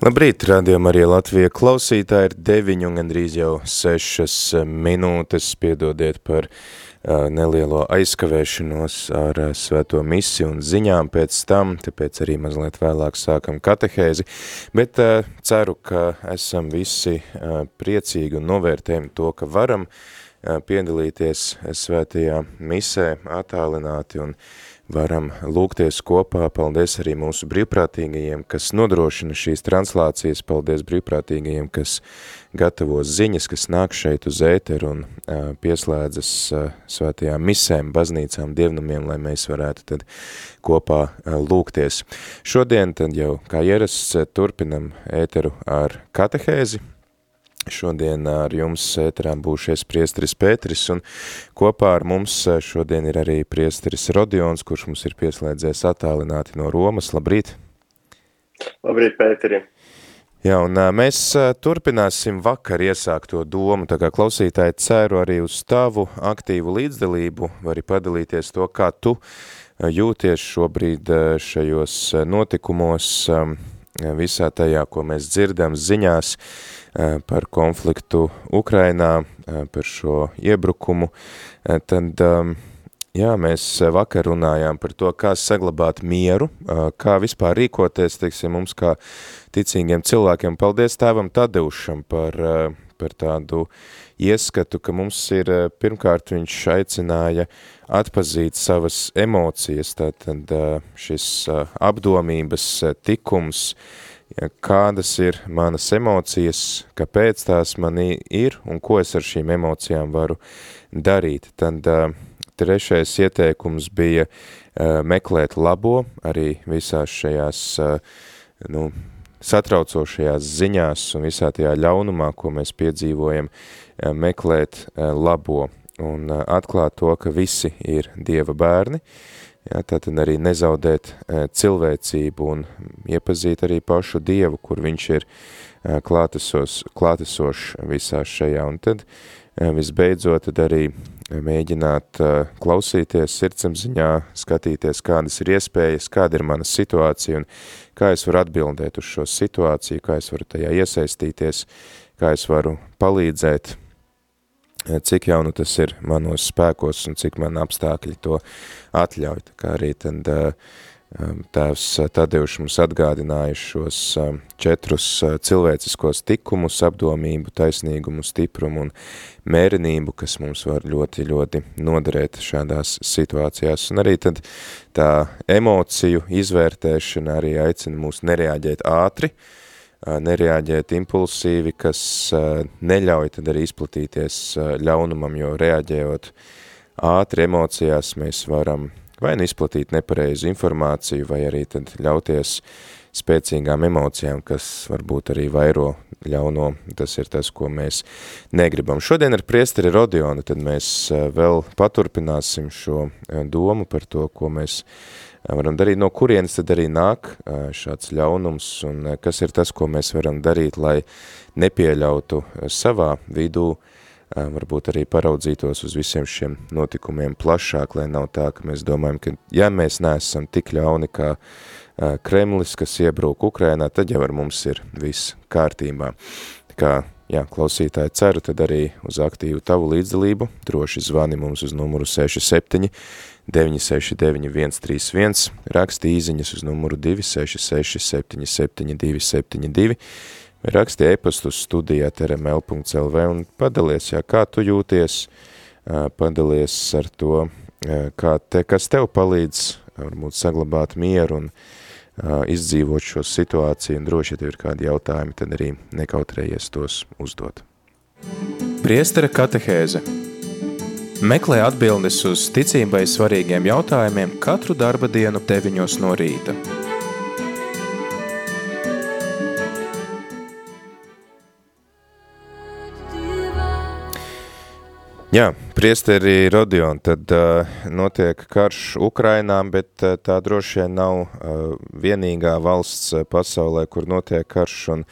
Labrīt, rādījumā arī Latvija klausītāji. Ir 9 un gandrīz jau 6 minūtes, piedodiet par uh, nelielo aizkavēšanos ar uh, svēto misi un ziņām pēc tam, tāpēc arī mazliet vēlāk sākam katehēzi, bet uh, ceru, ka esam visi priecīgi un novērtējam to, ka varam piedalīties svētajā misē attālināti un uh, varam lūgties kopā. Paldies arī mūsu brīvprātīgajiem, kas nodrošina šīs translācijas. Paldies brīvprātīgajiem, kas gatavo ziņas, kas nāk šeit uz ēteru un uh, pieslēdzas uh, svētajām misēm, baznīcām, dievnumiem, lai mēs varētu tad kopā uh, lūgties. Šodien tad jau, kā ierasts, turpinam ēteru ar katehēzi, Šodien ar jums ēterā būšies priesteris Pēteris, un kopā ar mums šodien ir arī priesteris Rodions, kurš mums ir pieslēdzies attālināti no Romas. Labrīt! Labrīt, Pēteri! Jā, un mēs turpināsim vakar iesākto domu, tā kā klausītāji ceru arī uz tavu aktīvu līdzdalību, vari padalīties to, kā tu jūties šobrīd šajos notikumos, visā tajā, ko mēs dzirdam ziņās, par konfliktu Ukrainā, par šo iebrukumu, tad jā, mēs vakar runājām par to, kā saglabāt mieru, kā vispār rīkoties, teiksim, mums kā ticīgiem cilvēkiem. Paldies tēvam Tadeušam par, par tādu ieskatu, ka mums ir, pirmkārt viņš aicināja atpazīt savas emocijas, tātad šis apdomības tikums, kādas ir manas emocijas, kāpēc tās manī ir un ko es ar šīm emocijām varu darīt. Tad trešais ieteikums bija meklēt labo arī visās šajās nu, satraucošajās ziņās un visā tajā ļaunumā, ko mēs piedzīvojam, uh, meklēt uh, labo un uh, atklāt to, ka visi ir Dieva bērni, Jā, tātad arī nezaudēt cilvēcību un iepazīt arī pašu Dievu, kur viņš ir klātesos, klātesošs visā šajā. Un tad visbeidzot tad arī mēģināt klausīties sirdsapziņā, skatīties, kādas ir iespējas, kāda ir mana situācija un kā es varu atbildēt uz šo situāciju, kā es varu tajā iesaistīties, kā es varu palīdzēt cik jau nu tas ir manos spēkos un cik man apstākļi to atļauj. Tā kā arī tad tēvs Tadeuš mums atgādināja šos četrus cilvēciskos tikumus, apdomību, taisnīgumu, stiprumu un mērenību, kas mums var ļoti, ļoti noderēt šādās situācijās. Un arī tad tā emociju izvērtēšana arī aicina mūs nereaģēt ātri, uh, nereaģēt impulsīvi, kas neļauj tad arī izplatīties ļaunumam, jo reaģējot ātri emocijās mēs varam vai nu izplatīt nepareizu informāciju, vai arī tad ļauties spēcīgām emocijām, kas varbūt arī vairo ļauno, tas ir tas, ko mēs negribam. Šodien ar priesteri Rodionu tad mēs vēl paturpināsim šo domu par to, ko mēs varam darīt, no kurienes tad arī nāk šāds ļaunums un kas ir tas, ko mēs varam darīt, lai nepieļautu savā vidū, varbūt arī paraudzītos uz visiem šiem notikumiem plašāk, lai nav tā, ka mēs domājam, ka ja mēs neesam tik ļauni kā Kremlis, kas iebrūk Ukrainā, tad jau ar mums ir viss kārtībā. Kā, jā, klausītāji ceru, tad arī uz aktīvu tavu līdzdalību, droši zvani mums uz numuru 67 969 131, raksti īziņas uz numuru 266 772 72, vai raksti e-pastu studijā trml.lv un padalies, jā, kā tu jūties, padalies ar to, kā te, kas tev palīdz varbūt saglabāt mieru un izdzīvot šo situāciju, un droši, ja tev ir kādi jautājumi, tad arī nekautrējies tos uzdot. Priestara katehēze – Meklē atbildes uz ticībai svarīgiem jautājumiem katru darba dienu 9 no rīta. Jā, priesteri Rodion, tad uh, notiek karš Ukrainā, bet uh, tā droši vien nav uh, vienīgā valsts pasaulē, kur notiek karš, un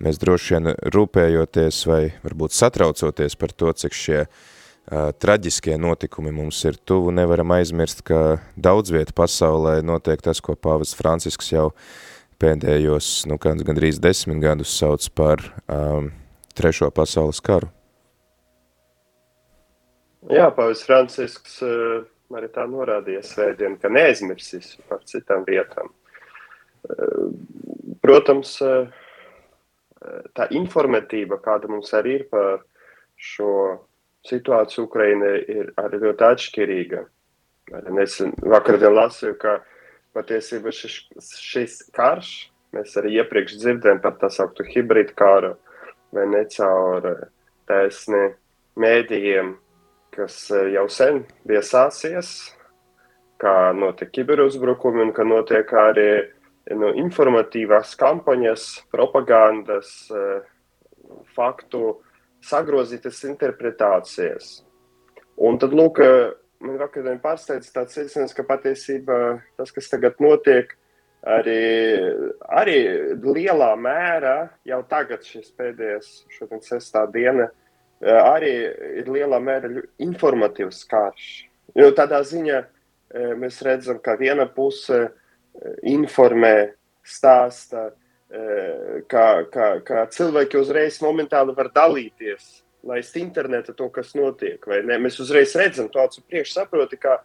mēs droši vien rūpējoties vai varbūt satraucoties par to, cik šie uh, traģiskie notikumi mums ir tuvu, nevaram aizmirst, ka daudz vieta pasaulē notiek tas, ko pāvis Francisks jau pēdējos, nu, kāds gandrīz desmit gadus sauc par um, trešo pasaules karu. Jā, Pāvils Francisks uh, arī tā norādīja svētdien, ka neaizmirsīs par citām vietām. Uh, protams, uh, tā informatīva, kāda mums arī ir par šo situāciju Ukrainā, ir arī ļoti atšķirīga. Arī nesen vakardien lasīju, ka patiesībā šis, šis karš, mēs arī iepriekš dzirdējām par tā sauktu hibrīdu kāru, vai ne caur taisni mēdījiem, kas eh, jau sen bija sācies, kā notiek kiberuzbrukumi un ka notiek arī nu, informatīvās kampaņas, propagandas, eh, faktu sagrozītas interpretācijas. Un tad, lūk, eh, man vakardien pārsteidz tāds secinājums, ka patiesībā tas, kas tagad notiek, arī, arī lielā mērā jau tagad šis pēdējais, šodien sestā diena, Eh, arī ir lielā mērā informatīvs karš. Jo tādā ziņā eh, mēs redzam, ka viena puse eh, informē, stāsta, ka, ka, ka cilvēki uzreiz momentāli var dalīties, laist internetā to, kas notiek. Mēs uzreiz redzam, to acu priekš saproti, ka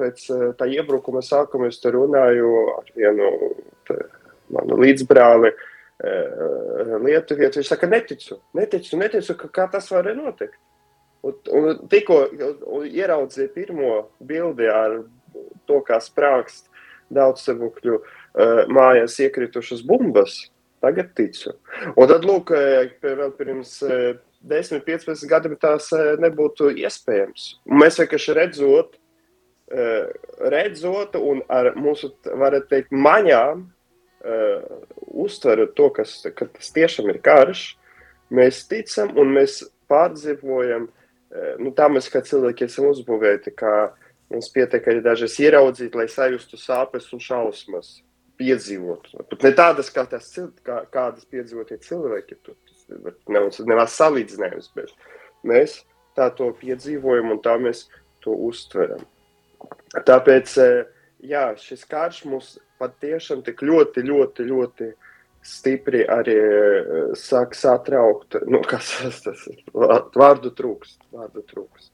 pēc tā iebrukuma sākuma es te runāju ar vienu manu līdzbrāli, uh, Eh, Lietuvietis. Viņš saka, neticu, neticu, neticu ka, kā tas var notikt. Un, un tikko ieraudzīju pirmo bildi ar to, kā sprākst daudzsavukļu uh, mājās iekritušas bumbas, tagad ticu. Un tad, lūk, eh, vēl pirms uh, 10, 15 gadiem tās nebūtu iespējams. Mēs vienkārši redzot, redzot un ar mūsu, varat teikt, maņām, uh, uztverat to, kas, ka tas tiešām ir karš, mēs ticam un mēs pārdzīvojam. Uh, nu, tā mēs kā cilvēki esam uzbūvēti, ka mums pietiek arī dažas ieraudzīt, lai sajustu sāpes un šausmas, piedzīvot. Pat ne tādas, kā tās, kā, kādas piedzīvotie cilvēki, tas nav, nav salīdzinājums, bet mēs tā to piedzīvojam un tā mēs to uztveram. Tāpēc, jā, šis karš mums patiešām tik ļoti, ļoti, ļoti stipri arī eh, sāk satraukt, nu, kas tas ir, vārdu trūkst, vārdu trūkst.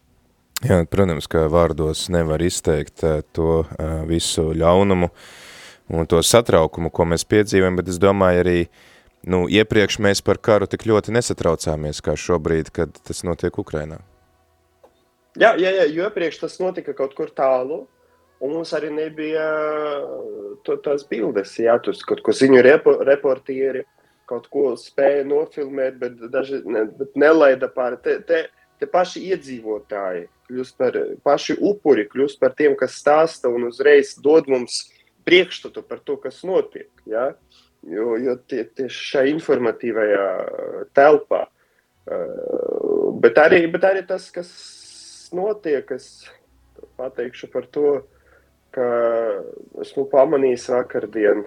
Jā, protams, ka vārdos nevar izteikt eh, to eh, visu ļaunumu un to satraukumu, ko mēs piedzīvojam, bet es domāju arī, nu, iepriekš mēs par karu tik ļoti nesatraucāmies, kā šobrīd, kad tas notiek Ukrainā. Jā, jā, jā, jo iepriekš tas notika kaut kur tālu, Un mums arī nebija to, tās bildes, jā, tas kaut ko ziņu repo, reportieri, kaut ko spēja nofilmēt, bet daži ne, bet nelaida pāri. Te, te, te paši iedzīvotāji kļūst par paši upuri, kļūst par tiem, kas stāsta un uzreiz dod mums priekšstatu par to, kas notiek. Ja? Jo, jo tie, tieši šajā informatīvajā telpā. Uh, bet, arī, bet arī tas, kas notiek, es pateikšu par to, uh, ka esmu pamanījis vakardien,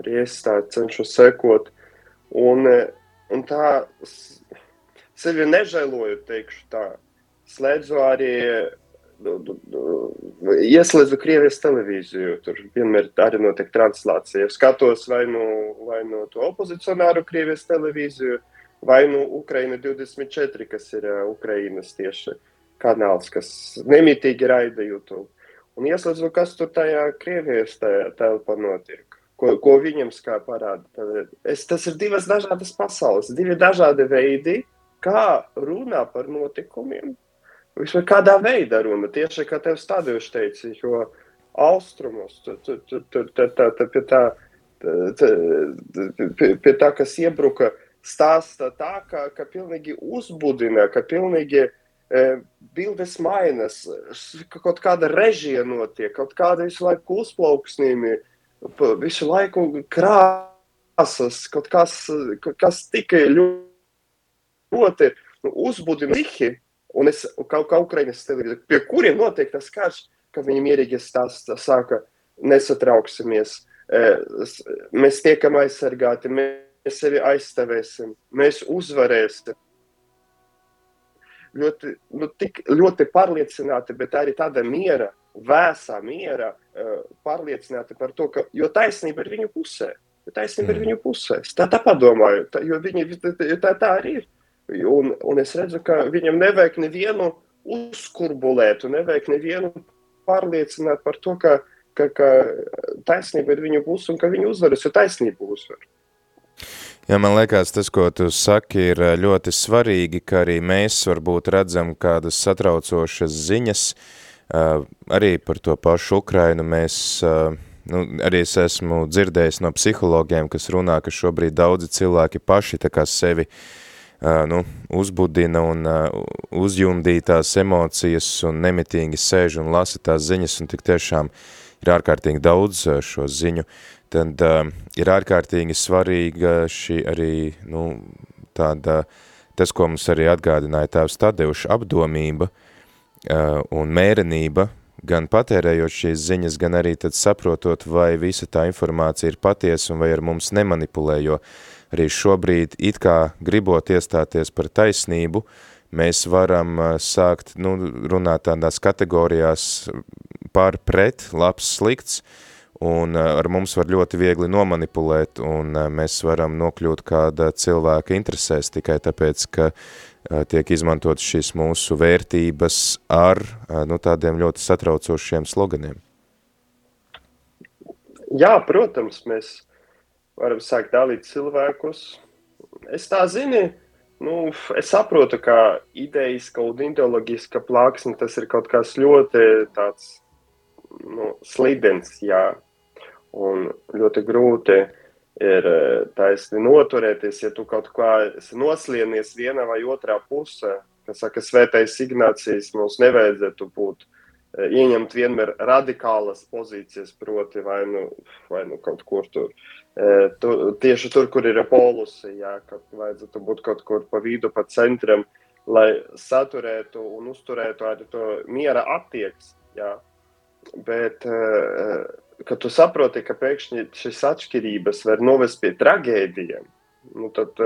arī es tā cenšos sekot. Un, un tā sevi nežēloju, teikšu tā. Slēdzu arī, ieslēdzu Krievijas televīziju, tur vienmēr arī notiek translācija. Skatos vai nu, vai nu to opozicionāru Krievijas televīziju, vai nu Ukraina 24, kas ir Ukrainas tieši kanāls, kas nemitīgi raida YouTube un ieslēdzu, kas tur tajā Krievijas tajā telpā notiek. Ko, ko viņam kā parāda. Es, tas ir divas dažādas pasaules, divi dažādi veidi, kā runā par notikumiem. Vispār kādā veidā runa, tieši kā tev stādījums teica, jo austrumos, tur, tur, tur, tur, tur, tur, tur pie tā, pie, pie tā, kas iebruka, stāsta tā, ka, ka pilnīgi uzbudina, ka pilnīgi uh, bildes mainās, kaut kāda režija notiek, kaut kāda visu laiku uzplauksnījumi, visu laiku krāsas, kaut kas, kaut kas tikai ļoti uzbudina psihi, un es kaut kā Ukrainas televīzija, pie kuriem notiek tas karš, ka viņi mierīgi stāsta, sāka nesatrauksimies, mēs tiekam aizsargāti, mēs sevi aizstāvēsim, mēs uzvarēsim. Ļoti, nu, tik, ļoti pārliecināti, bet arī tāda miera, vēsā miera, pārliecināti par to, ka taisnība ir viņu pusē. Taisnība mm. ir viņu pusē. Tā, tā padomāju, tā, jo viņi, tā, tā arī ir. Un, un es redzu, ka viņam nevajag nevienu uzkurbulēt, un nevajag nevienu pārliecināt par to, ka, ka, ka taisnība ir viņu pusē un ka viņi uzvarēs, jo taisnība uzvar. Jā, man liekas, tas, ko tu saki, ir ļoti svarīgi, ka arī mēs varbūt redzam kādas satraucošas ziņas, arī par to pašu Ukrainu mēs, nu, arī es esmu dzirdējis no psihologiem, kas runā, ka šobrīd daudzi cilvēki paši tā kā sevi nu, uzbudina un uzjumdīja tās emocijas un nemitīgi sēž un lasa tās ziņas un tik tiešām ir ārkārtīgi daudz šo ziņu, tad uh, ir ārkārtīgi svarīga šī arī, nu, tāda, tas, ko mums arī atgādināja tēvs Tadeuša apdomība uh, un mērenība, gan patērējot šīs ziņas, gan arī tad saprotot, vai visa tā informācija ir patiesa un vai ar mums nemanipulē, jo uh, arī šobrīd it kā gribot iestāties par taisnību, mēs varam sākt nu, runāt tādās kategorijās par pret, labs, slikts, un ar mums var ļoti viegli nomanipulēt, un mēs varam nokļūt kāda cilvēka interesēs tikai tāpēc, ka tiek izmantot šīs mūsu vērtības ar nu, tādiem ļoti satraucošiem sloganiem. Jā, protams, mēs varam sākt dalīt cilvēkus. Es tā zinu, nu, es saprotu, ka idejiska un ideoloģiska plāksne tas ir kaut kas ļoti tāds nu, slidens, jā, un ļoti grūti ir e, taisni noturēties, ja tu kaut kā noslienies viena vai otrā pusē. Kas saka, svētais Ignācijas mums nevajadzētu būt e, ieņemt vienmēr radikālas pozīcijas, proti vai nu, vai nu kaut kur tur tu, tieši tur, kur ir polusi, jā, kad vajadzētu būt kaut kur pa vidu, pa centram, lai saturētu un uzturētu arī to miera attieksmi. Bet, kad tu saproti, ka pēkšņi šīs atšķirības var novest pie traģēdijām, nu, tad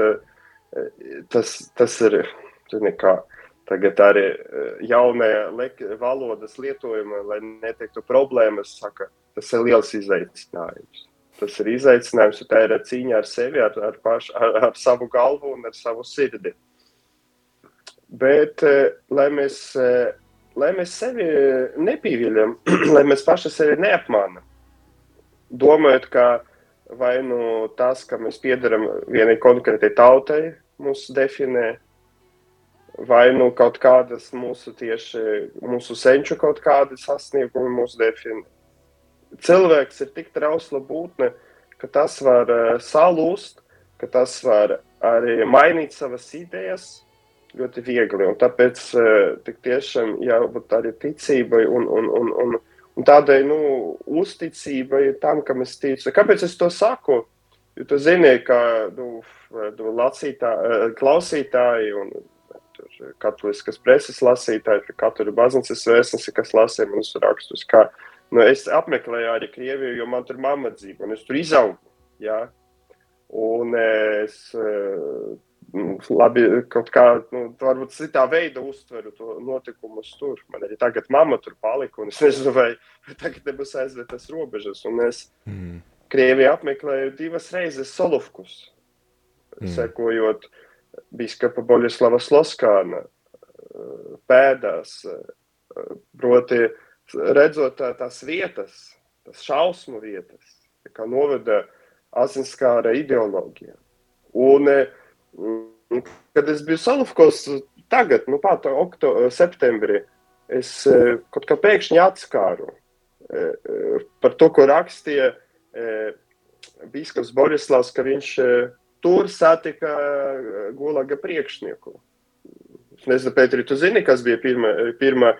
tas, tas ir nekā. Tagad arī jaunajā valodas lietojumā, lai neteiktu problēmas, saka, tas ir liels izaicinājums. Tas ir izaicinājums, un tā ir cīņa ar sevi, ar, ar, paš, ar, ar savu galvu un ar savu sirdi. Bet, eh, lai mēs, eh, lai mēs sevi nepīviļam, lai mēs paši sevi neapmānam, domājot, ka vai nu tas, ka mēs piedaram vienai konkrētai tautai, mūs definē, vai nu kaut kādas mūsu tieši mūsu senču kaut kādi sasniegumi mūs definē cilvēks ir tik trausla būtne, ka tas var uh, salūst, ka tas var arī mainīt savas idejas ļoti viegli. Un tāpēc uh, tik tiešām jābūt arī ticībai un, un, un, un, tādai nu, uzticībai tam, kam es ticu. Kāpēc es to saku? Jo tu zini, ka nu, lacītā, uh, klausītāji un katoliskas preses lasītāji, katru baznīcas vēstnesi, kas lasīja manus rakstus, uh, Nu, es apmeklēju arī Krieviju, jo man tur mamma dzīvo, un es tur izaugu. Jā. Un es eh, labi, kaut kā, nu, varbūt citā veidā uztveru to notikumus tur. Man arī tagad mamma tur palika, un es nezinu, vai, tagad nebūs aizvietas robežas. Un es mm. Krieviju apmeklēju divas reizes Solovkus, mm. sekojot biskapa Boļislava Sloskāna eh, pēdās, eh, proti, redzot tā, tās vietas, tas šausmu vietas, kā noveda asinskāra ideoloģija. Un, mm, kad es biju Salufkos tagad, nu pat okto, septembrī, es e, kaut kā pēkšņi atskāru e, e, par to, ko rakstīja Bīskaps Borislavs, ka viņš tur satika Gulaga priekšnieku. Es nezinu, Pēteri, tu zini, kas bija pirma, pirma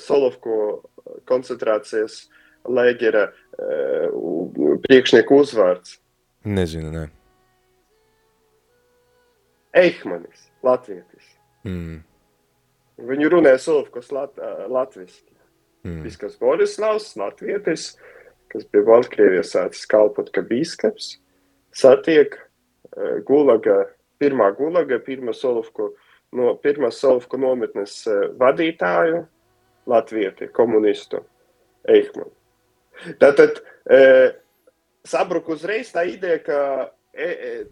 Solovku koncentrācijas lēģera priekšnieku uzvārds? Nezinu, ne. Eihmanis, latvietis. Mm. Viņi runāja Solovkos lat, latviski. Mm. Biskups Borislavs, latvietis, kas pie Baltkrievijas sācis kalpot kā bīskaps, satiek uh, Gulaga, pirmā Gulaga, pirmā Solovku, no, pirmā Solovku nometnes uh, vadītāju, latvieti, komunistu Eikmanu. Tātad uh, sabruk uzreiz tā ideja, ka e, e,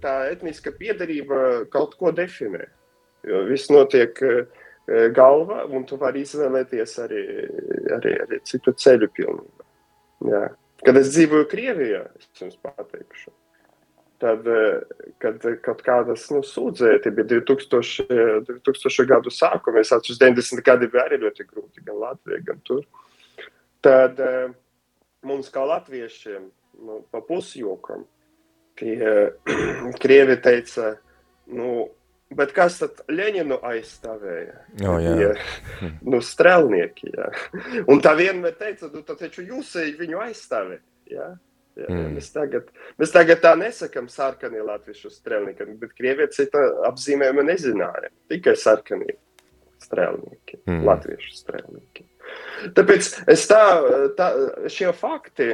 tā etniska piedarība kaut ko definē. Jo viss notiek uh, galvā, un tu vari izvēlēties arī, arī, arī citu ceļu pilnībā. Jā. Kad es dzīvoju Krievijā, es jums pateikšu, tad, kad kaut kādas nu, sūdzēti bija 2000, 2000 gadu sākumā, es atceros, 90 gadi bija arī ļoti grūti, gan Latvijā, gan tur. Tad mums kā latviešiem, nu, pa pusjokam, tie Krievi teica, nu, Bet kas tad Leņķinu aizstāvēja? Oh, jā, ja, nu, strēlnieki. Jā. Un tā vienmēr teica, nu, taču jūs viņu aizstāvējat. Jā. Jā, mm. mēs, tagad, mēs tagad tā nesakām sarkanie latviešu strēlnieki, bet krievieti citu apzīmējumu nezināja. Tikai sarkanie strēlnieki, mm. latviešu strēlnieki. Tāpēc es tā, tā šie fakti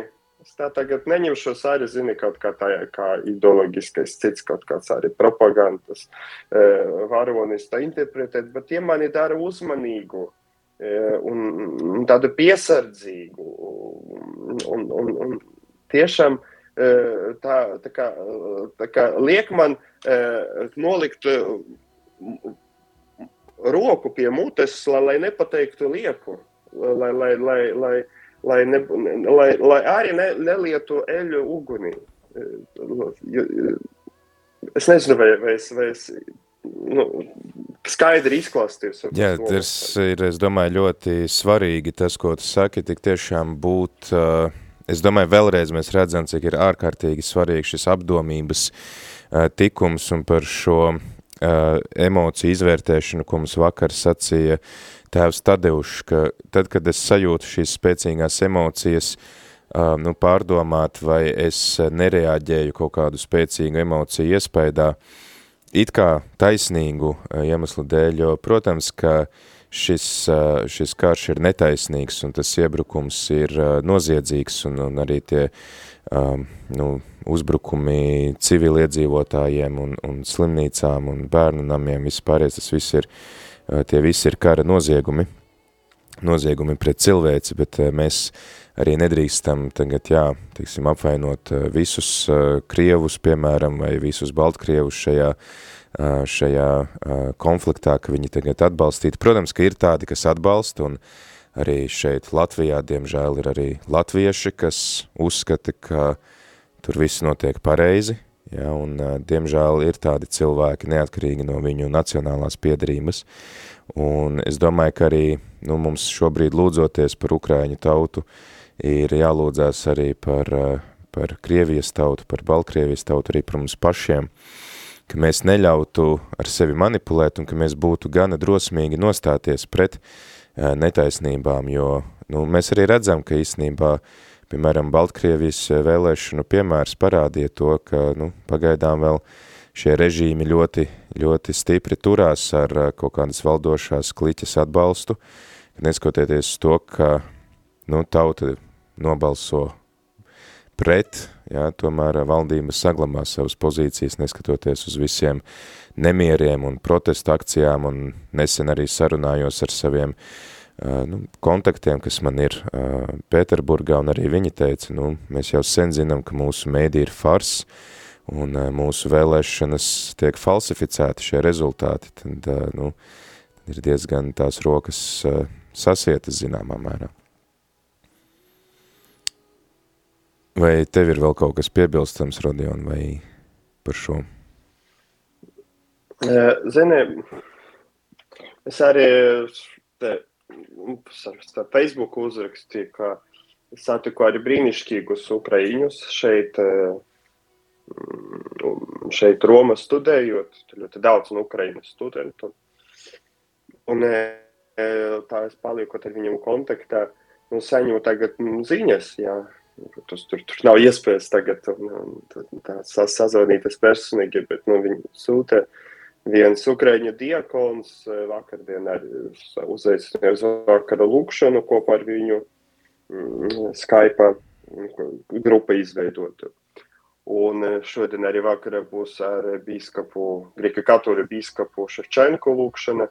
Es tā tagad neņemšos arī, zini, kaut kā tā, kā ideoloģiskais cits, kaut kāds arī propagandas e, varonis tā interpretēt, bet tie mani dara uzmanīgu e, un, un tādu piesardzīgu un, un, un, tiešām e, tā, tā, kā, tā kā liek man e, nolikt roku pie mutes, lai, lai nepateiktu lieku, lai, lai, lai, lai lai, ne, lai, lai arī ne, nelietu eļu ugunī. Es nezinu, vai, vai es, vai es nu, skaidri izklāsties. Jā, tas ir, es domāju, ļoti svarīgi tas, ko tu saki, tik tiešām būt, uh, es domāju, vēlreiz mēs redzam, cik ir ārkārtīgi svarīgi šis apdomības tikums un par šo uh, emociju izvērtēšanu, ko mums vakar sacīja uh, tēvs Tadeušs, ka tad, kad es sajūtu šīs spēcīgās emocijas, uh, nu, pārdomāt, vai es nereaģēju kaut kādu spēcīgu emociju iespaidā, it kā taisnīgu uh, iemeslu dēļ, jo, protams, ka šis, uh, šis karš ir netaisnīgs un tas iebrukums ir uh, noziedzīgs un, un arī tie um, nu, uzbrukumi civiliedzīvotājiem un, un slimnīcām un bērnu namiem, vispārējais, tas viss ir uh, tie visi ir kara noziegumi, noziegumi pret cilvēci, bet eh, mēs arī nedrīkstam tagad, jā, teiksim, apvainot eh, visus krievus, piemēram, vai visus baltkrievus šajā, šajā konfliktā, ka viņi tagad atbalstītu. Protams, ka ir tādi, kas atbalsta, un arī šeit Latvijā, diemžēl, ir arī latvieši, kas uzskata, ka tur viss notiek pareizi, Ja, un, diemžēl ir tādi cilvēki neatkarīgi no viņu nacionālās piedarības. Un es domāju, ka arī nu, mums šobrīd lūdzoties par Ukraiņu tautu, ir jālūdzās arī par, par Krievijas tautu, par Baltkrievijas tautu, arī par mums pašiem, ka mēs neļautu ar sevi manipulēt un ka mēs būtu gana drosmīgi nostāties pret netaisnībām, jo nu, mēs arī redzam, ka īstenībā Piemēram, Baltkrievijas vēlēšanu piemērs parādīja to, ka nu, pagaidām vēl šie režīmi ļoti, ļoti stipri turās ar kaut kādas valdošās kliķas atbalstu, neskotieties to, ka nu, tauta nobalso pret, jā, tomēr valdība saglabā savas pozīcijas, neskatoties uz visiem nemieriem un protestu akcijām, un nesen arī sarunājos ar saviem uh, nu, kontaktiem, kas man ir Pēterburgā, un arī viņi teica, nu, mēs jau sen zinām, ka mūsu mēdī ir fars, un mūsu vēlēšanas tiek falsificēti šie rezultāti, tad, nu, ir diezgan tās rokas sasietas zināmā mērā. Vai tev ir vēl kaut kas piebilstams, Rodion, vai par šo? Zini, es arī te Facebook uzrakstīju, ka satiku arī brīnišķīgus ukraiņus šeit, mm, šeit Romā studējot. Ļoti daudz no Ukraiņas studentu. Un tā es palieku ar viņiem kontaktā, nu, saņemu tagad nu, ziņas, jā. Tas, tur, tur nav iespējas tagad un, un, tā, sazvanīties personīgi, bet nu, viņi sūta viens Ukraiņu diakons vakardien arī uzaicināja uz vakara lūkšanu kopā ar viņu mm, Skype grupa izveidota. Un šodien arī vakarā būs ar bīskapu, Grieķu katoļu bīskapu Ševčenko lūkšana,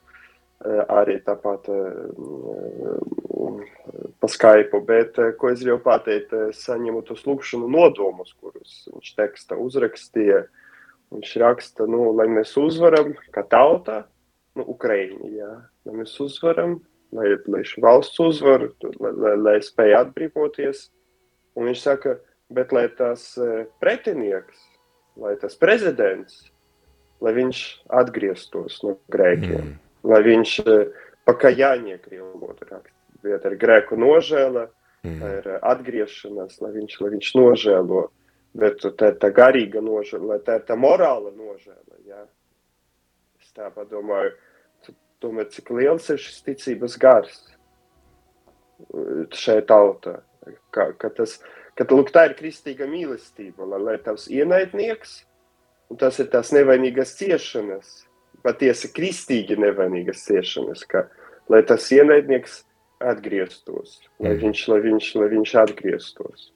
arī tāpat pa Skype, bet, ko es jau pateikt, saņemu tos lūkšanu nodomus, kurus viņš teksta uzrakstīja. Viņš raksta, nu, lai mēs uzvaram, kā tauta, nu, Ukraiņi, jā, lai mēs uzvaram, lai, lai šī valsts uzvar, lai, lai, lai spēj atbrīvoties. Un viņš saka, bet lai tas pretinieks, lai tas prezidents, lai viņš atgrieztos no grēkiem, mm. Lai viņš pakajānie krievotu raksta. Vieta ir grēku nožēla, mm. ir atgriešanās, lai viņš, lai viņš nožēlo. Bet tā ir tā garīga nožēla, tā ir tā morāla nožēla. Jā. Es tā padomāju, tomēr cik liels ir šis ticības gars šai tautā. Ka, ka tas, ka lūk, tā ir kristīga mīlestība, lai, lai tavs ienaidnieks, un tas ir tās nevainīgas ciešanas, patiesi kristīgi nevainīgas ciešanas, ka, lai tas ienaidnieks atgrieztos, lai mm. viņš, lai viņš, lai viņš atgrieztos.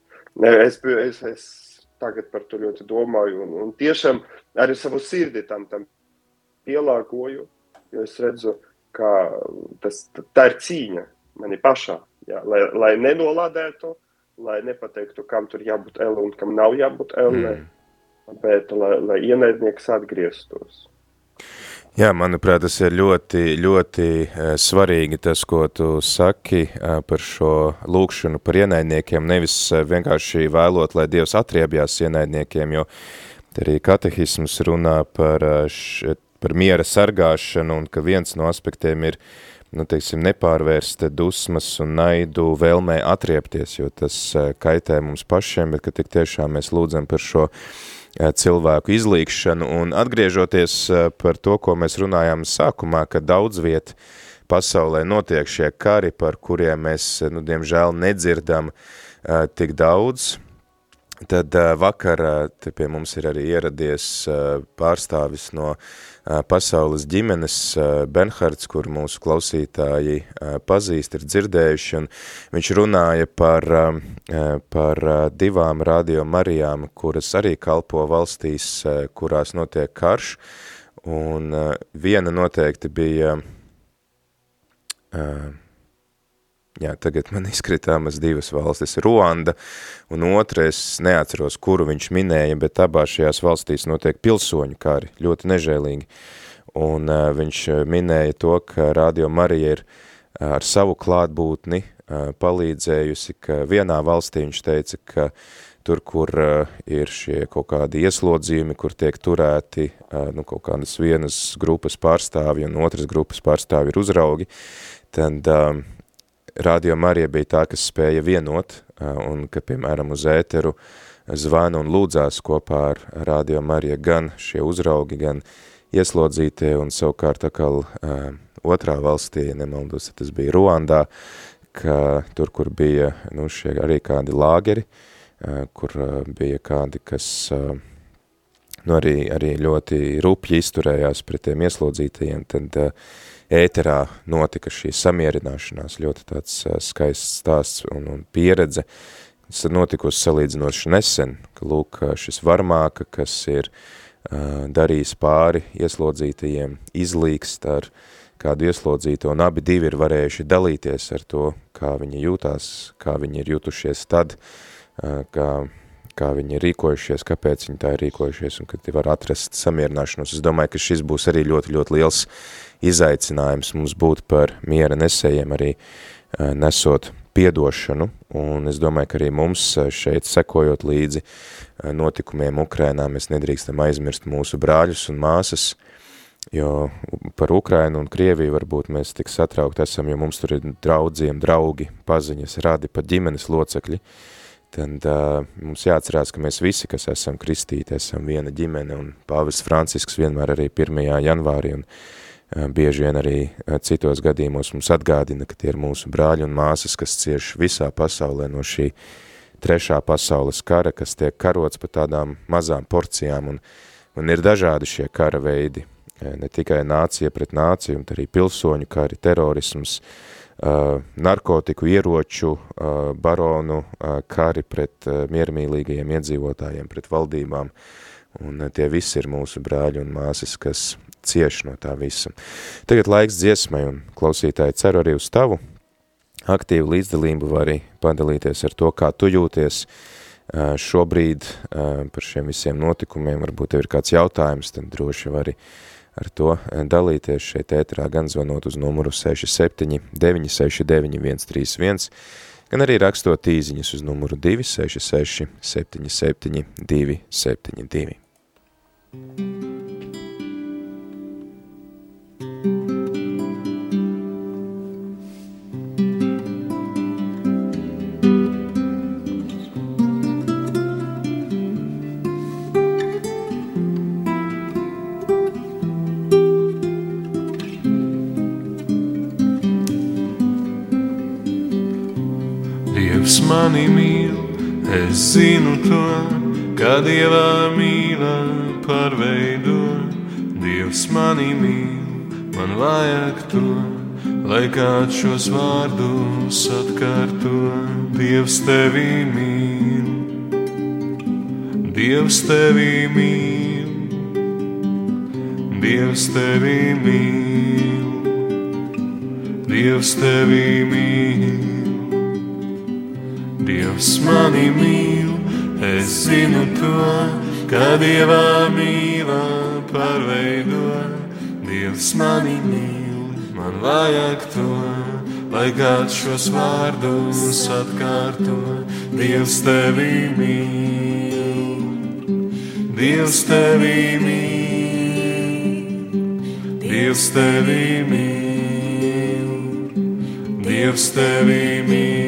Es, es, es tagad par to ļoti domāju, un, un tiešām arī savu sirdi tam, tam pielāgoju, jo es redzu, ka tas, tā ir cīņa manī pašā, jā, lai, lai nenolādētu, lai nepateiktu, kam tur jābūt L un kam nav jābūt L, mm. bet lai, lai ienaidnieks atgrieztos. Jā, manuprāt, tas ir ļoti, ļoti uh, svarīgi tas, ko tu saki uh, par šo lūkšanu par ienaidniekiem, nevis uh, vienkārši vēlot, lai Dievs atriebjās ienaidniekiem, jo arī katehisms runā par, š, par miera sargāšanu un ka viens no aspektiem ir, nu, teiksim, nepārvērst dusmas un naidu vēlmē atriepties, jo tas kaitē mums pašiem, bet ka tik tiešām mēs lūdzam par šo cilvēku izlīkšanu un atgriežoties par to, ko mēs runājām sākumā, ka daudz viet pasaulē notiek šie kari, par kuriem mēs, nu, diemžēl nedzirdam tik daudz, tad vakar te pie mums ir arī ieradies pārstāvis no pasaules ģimenes Benhards, kur mūsu klausītāji pazīst, ir dzirdējuši, un viņš runāja par, par divām radio Marijām, kuras arī kalpo valstīs, kurās notiek karš, un viena noteikti bija Jā, tagad man izkritāmas divas valstis – Ruanda, un otra es neatceros, kuru viņš minēja, bet abās šajās valstīs notiek pilsoņu kari, ļoti nežēlīgi. Un uh, viņš minēja to, ka Radio Marija ir ar savu klātbūtni uh, palīdzējusi, ka vienā valstī viņš teica, ka tur, kur uh, ir šie kaut kādi ieslodzījumi, kur tiek turēti uh, nu, kaut kādas vienas grupas pārstāvi un otras grupas pārstāvi ir uzraugi, tad uh, Radio Marija bija tā, kas spēja vienot, un ka, piemēram, uz ēteru zvana un lūdzās kopā ar Radio Marija gan šie uzraugi, gan ieslodzītie, un savukārt akal uh, otrā valstī, ja nemaldos, tas bija Ruandā, ka tur, kur bija nu, šie arī kādi lāgeri, kur bija kādi, kas nu, arī, arī ļoti rupji izturējās pret tiem ieslodzītajiem, tad uh, ēterā notika šī samierināšanās, ļoti tāds skaists stāsts un, un pieredze, kas notikusi salīdzinoši nesen, ka lūk šis varmāka, kas ir uh, darījis pāri ieslodzītajiem, izlīkst ar kādu ieslodzīto, un abi divi ir varējuši dalīties ar to, kā viņi jūtās, kā viņi ir jutušies tad, uh, kā, kā viņi ir rīkojušies, kāpēc viņi tā ir rīkojušies, un kad var atrast samierināšanos. Es domāju, ka šis būs arī ļoti, ļoti liels izaicinājums mums būt par miera nesējiem arī nesot piedošanu, un es domāju, ka arī mums šeit sekojot līdzi notikumiem Ukrainā, mēs nedrīkstam aizmirst mūsu brāļus un māsas, jo par Ukrainu un Krieviju varbūt mēs tik satraukti esam, jo mums tur ir draudziem, draugi, paziņas, radi, pat ģimenes locekļi, tad uh, mums jāatcerās, ka mēs visi, kas esam kristīti, esam viena ģimene, un pāvis Francisks vienmēr arī 1. janvārī, un uh, bieži vien arī eh, citos gadījumos mums atgādina, ka tie ir mūsu brāļi un māsas, kas cieš visā pasaulē no šī trešā pasaules kara, kas tiek karots pa tādām mazām porcijām, un, un ir dažādi šie kara veidi, ne tikai nācija pret nāciju, bet arī pilsoņu, kā arī terorisms, narkotiku ieroču, baronu, kari pret miermīlīgajiem iedzīvotājiem, pret valdībām, un tie visi ir mūsu brāļi un māsas, kas cieš no tā visa. Tagad laiks dziesmai, un klausītāji ceru arī uz tavu aktīvu līdzdalību, vari padalīties ar to, kā tu jūties, šobrīd par šiem visiem notikumiem. Varbūt tev ir kāds jautājums, tad droši vari ar to dalīties šeit ēterā, gan zvanot uz numuru 67 969 131, gan arī rakstot īziņas uz numuru 266 77 272. Ka Dievā mīlā pārveido. Dievs mani mīl, man vajag to, lai kāds šos vārdus atkārto. Dievs tevi mīl, Dievs tevi mīl, Dievs tevi mīl, Dievs tevi mīl. Dievs mani mīl, es zinu to, ka Dievā mīlā pārveido. Dievs mani mīl, man vajag to, lai kāds šos vārdus atkārto. Dievs tevi mīl, Dievs tevi mīl, Dievs tevi mīl, Dievs tevi mīl.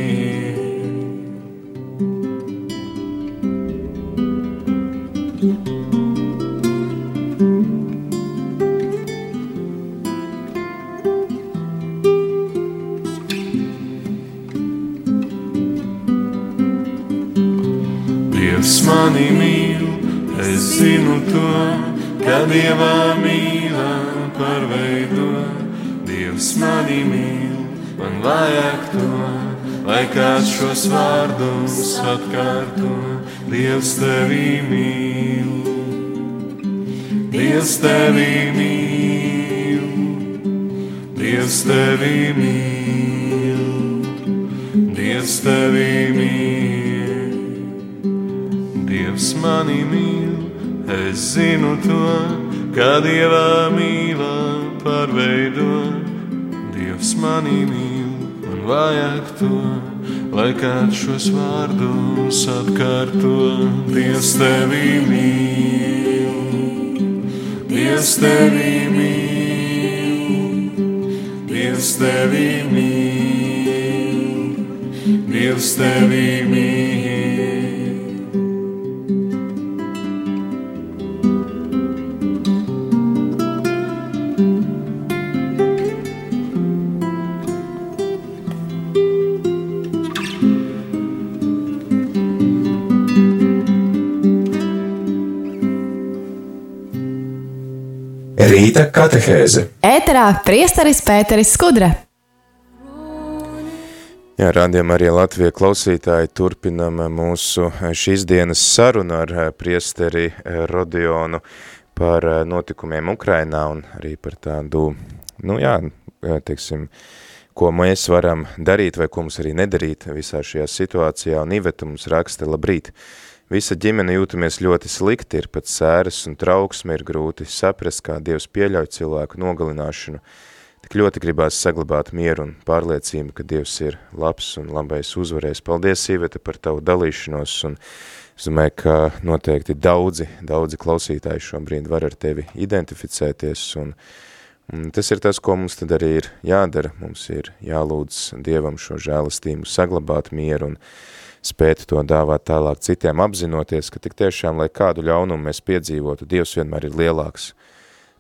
Mani mīl, es zinu to, ka Dievā mīlā pārveido. Dievs mani mīl, man vajag to, lai kāds šos vārdus atkārto. Dievs tevi mīl, Dievs tevi mīl, Dievs tevi mīl, Dievs tevi mīl. Dievs mani mīl, es zinu to, ka Dievā mīlā pārveido. Dievs mani mīl, man vajag to, lai kāds šos vārdus atkārto. Dievs tevi mīl, Dievs tevi mīl, Dievs tevi mīl, Dievs tevi mīl. Katehēze. Ēterā priesteris Pēteris Skudra. Jā, rādījām arī Latvija klausītāji turpinam mūsu šīs dienas sarunu ar priesteri Rodionu par notikumiem Ukrainā un arī par tādu, nu jā, teiksim, ko mēs varam darīt vai ko mums arī nedarīt visā šajā situācijā. Un Iveta mums raksta, labrīt, Visa ģimene jūtamies ļoti slikti, ir pat sēras un trauksme, ir grūti saprast, kā Dievs pieļauj cilvēku nogalināšanu. Tik ļoti gribās saglabāt mieru un pārliecību, ka Dievs ir labs un labais uzvarēs. Paldies, Sīveta, par tavu dalīšanos, un es domāju, ka noteikti daudzi, daudzi klausītāji šobrīd var ar tevi identificēties, un, un tas ir tas, ko mums tad arī ir jādara. Mums ir jālūdz Dievam šo žēlastību saglabāt mieru un spēt to dāvāt tālāk citiem, apzinoties, ka tik tiešām, lai kādu ļaunumu mēs piedzīvotu, Dievs vienmēr ir lielāks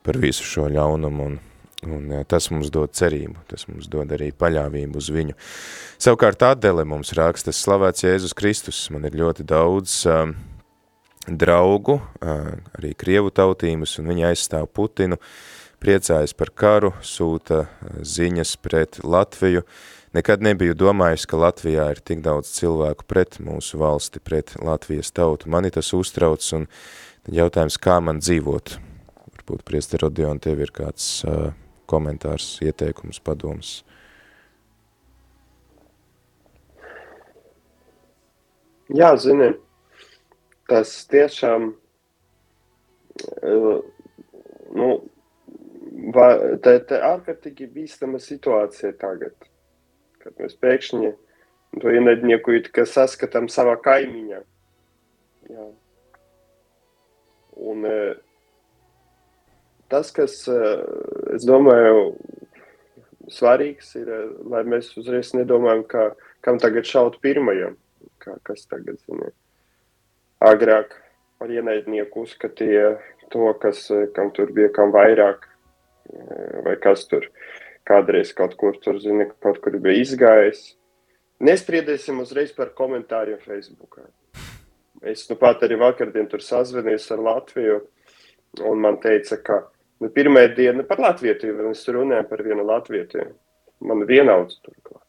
par visu šo ļaunumu, un, un eh, tas mums dod cerību, tas mums dod arī paļāvību uz viņu. Savukārt Adele mums raksta, slavēts Jēzus Kristus, man ir ļoti daudz um, draugu, arī Krievu tautīmus, un viņi aizstāv Putinu, priecājas par karu, sūta ziņas pret Latviju. Nekad nebiju domājis, ka Latvijā ir tik daudz cilvēku pret mūsu valsti, pret Latvijas tautu. Mani tas uztrauc, un jautājums, kā man dzīvot. Varbūt, priester Rodion, tev ir kāds uh, komentārs, ieteikums, padoms. Jā, zini, tas tiešām uh, nu, va, te, te ārkārtīgi bīstama situācija tagad, kad mēs pēkšņi to ienaidnieku saskatām savā kaimiņā. Jā. Un uh, tas, kas, uh, es domāju, svarīgs ir, lai mēs uzreiz nedomājam, ka, kam tagad šaut pirmajam, kā, kas tagad, zini, agrāk par ienaidnieku uzskatīja to, kas, kam tur bija kam vairāk, vai kas tur kādreiz kaut kur tur, zini, kaut kur bija izgājis. Nespriedēsim uzreiz par komentāriem Facebookā. Es nu pat arī vakardien tur sazvanījos ar Latviju, un man teica, ka nu, pirmā diena par Latviju, mēs runājam par vienu Latviju. Man vienauds turklāt.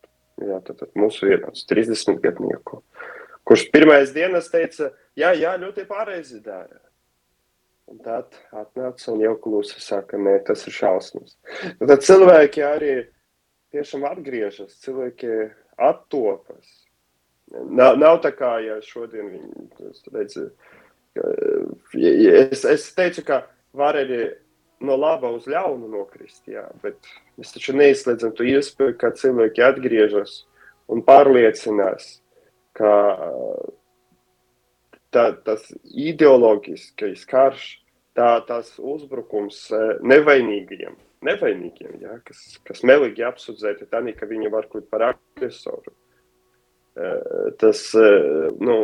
Jā, tad, tad mūsu vienauds, 30 gadnieku. Kurš pirmais dienas teica, jā, jā, ļoti pareizi dara. Un tad atnāca un jau klusi saka, nē, tas ir šausmas. Un tad cilvēki arī tiešām atgriežas, cilvēki attopas. Nav, nav tā kā, ja šodien viņi, es teicu, es, es teicu, ka var arī no laba uz ļaunu nokrist, jā, bet mēs taču neizslēdzam to iespēju, ka cilvēki atgriežas un pārliecinās, ka tā, tas ideoloģiskais karš, tā, tas uzbrukums e, nevainīgiem, nevainīgiem ja, kas, kas melīgi apsūdzēti tā, ka viņi var kļūt par agresoru. E, tas e, nu,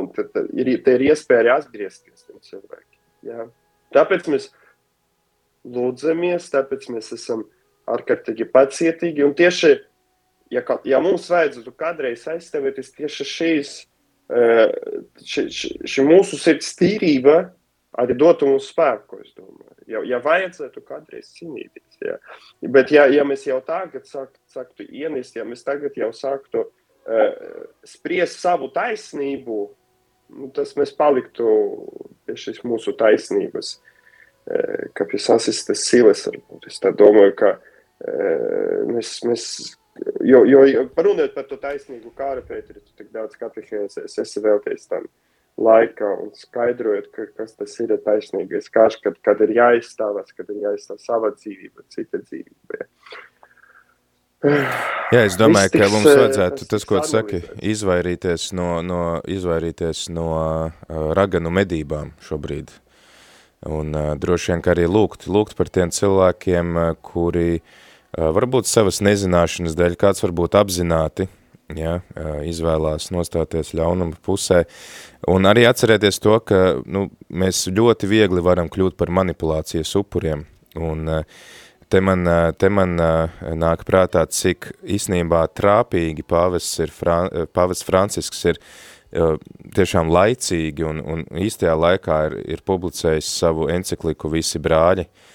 ir, ir iespēja atgriezties tiem cilvēkiem. Ja. Tāpēc mēs lūdzamies, tāpēc mēs esam ārkārtīgi pacietīgi. Un tieši, ja, ja mums vajadzētu kādreiz aizstāvēties tieši šīs šī, šī mūsu sirds tīrība arī dotu mums spēku. Ja, ja vajadzētu kādreiz cīnīties, ja. bet ja, ja mēs jau tagad sāktu, sāktu ienest, ja mēs tagad jau sāktu uh, spriest savu taisnību, nu, tas mēs paliktu pie šīs mūsu taisnības, uh, kā pie sasistas silas, varbūt. Es domāju, ka uh, mēs, mēs Jo, jo, jo runājot par to taisnīgu kāru, Pēteri, tu tik daudz katehēsies, esi veltījis tam laikā un skaidrojot, ka, kas tas ir taisnīgais karš, kad, kad ir jāizstāvas, kad ir jāizstāv sava dzīvība, cita dzīvība. Jā, es domāju, tiks, ka mums eh, vajadzētu tas, tas ko tu saki, izvairīties no, no, izvairīties no uh, raganu medībām šobrīd. Un uh, droši vien, ka arī lūgt, lūgt par tiem cilvēkiem, uh, kuri uh, Varbūt savas nezināšanas dēļ kāds varbūt apzināti ja, izvēlās nostāties ļaunuma pusē. Un arī atcerēties to, ka nu, mēs ļoti viegli varam kļūt par manipulācijas upuriem. Un te man, te man nāk prātā, cik īstenībā trāpīgi pāvests, ir, pāvests Francisks ir tiešām laicīgi un, un īstajā laikā ir, ir publicējis savu encikliku Visi brāļi, uh, Eh,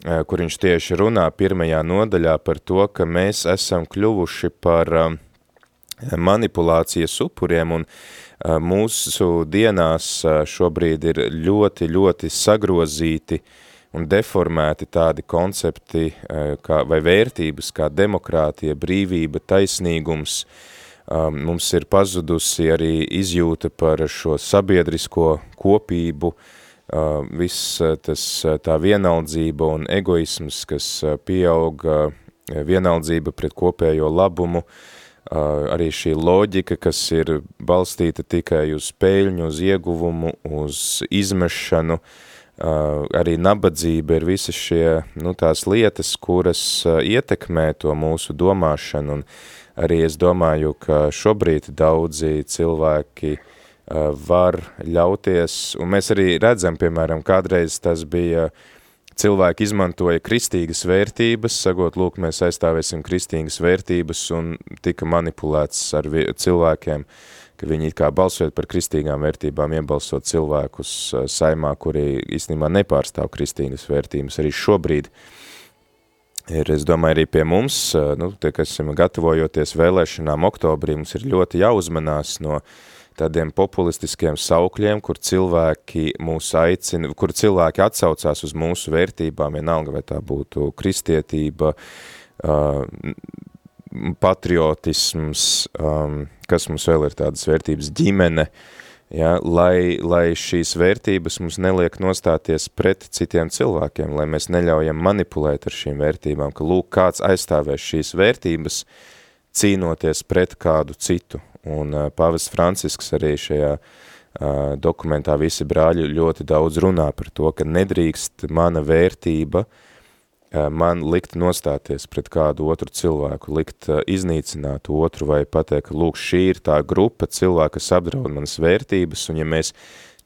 kur viņš tieši runā pirmajā nodaļā par to, ka mēs esam kļuvuši par eh, manipulācijas upuriem un eh, mūsu dienās šobrīd ir ļoti, ļoti sagrozīti un deformēti tādi koncepti kā, vai vērtības kā demokrātija, brīvība, taisnīgums. Mums ir pazudusi arī izjūta par šo sabiedrisko kopību, Uh, viss tas, tā vienaldzība un egoisms, kas pieauga, vienaldzība pret kopējo labumu, arī šī loģika, kas ir balstīta tikai uz spēļņu, uz ieguvumu, uz izmešanu, arī nabadzība ir visas šie, nu, tās lietas, kuras ietekmē to mūsu domāšanu, un arī es domāju, ka šobrīd daudzi cilvēki uh, var ļauties, un mēs arī redzam, piemēram, kādreiz tas bija cilvēki izmantoja kristīgas vērtības, sagot, lūk, mēs aizstāvēsim kristīgas vērtības un tika manipulēts ar cilvēkiem, ka viņi it kā balsojot par kristīgām vērtībām, iebalsot cilvēkus saimā, kuri īstenībā nepārstāv kristīgas vērtības. Arī šobrīd ir, es domāju, arī pie mums, nu, tie, kas esam gatavojoties vēlēšanām oktobrī, mums ir ļoti jāuzmanās no tādiem populistiskiem saukļiem, kur cilvēki mūs aicina, kur cilvēki atsaucās uz mūsu vērtībām, vienalga vai tā būtu kristietība, patriotisms, kas mums vēl ir tādas vērtības, ģimene, ja, lai, lai šīs vērtības mums neliek nostāties pret citiem cilvēkiem, lai mēs neļaujam manipulēt ar šīm vērtībām, ka lūk, kāds aizstāvēs šīs vērtības, cīnoties pret kādu citu. Un uh, Pāvis Francisks arī šajā uh, dokumentā visi brāļi ļoti daudz runā par to, ka nedrīkst mana vērtība uh, man likt nostāties pret kādu otru cilvēku, likt uh, iznīcināt otru vai pateikt, lūk, šī ir tā grupa cilvēka, kas apdraud manas vērtības, un ja mēs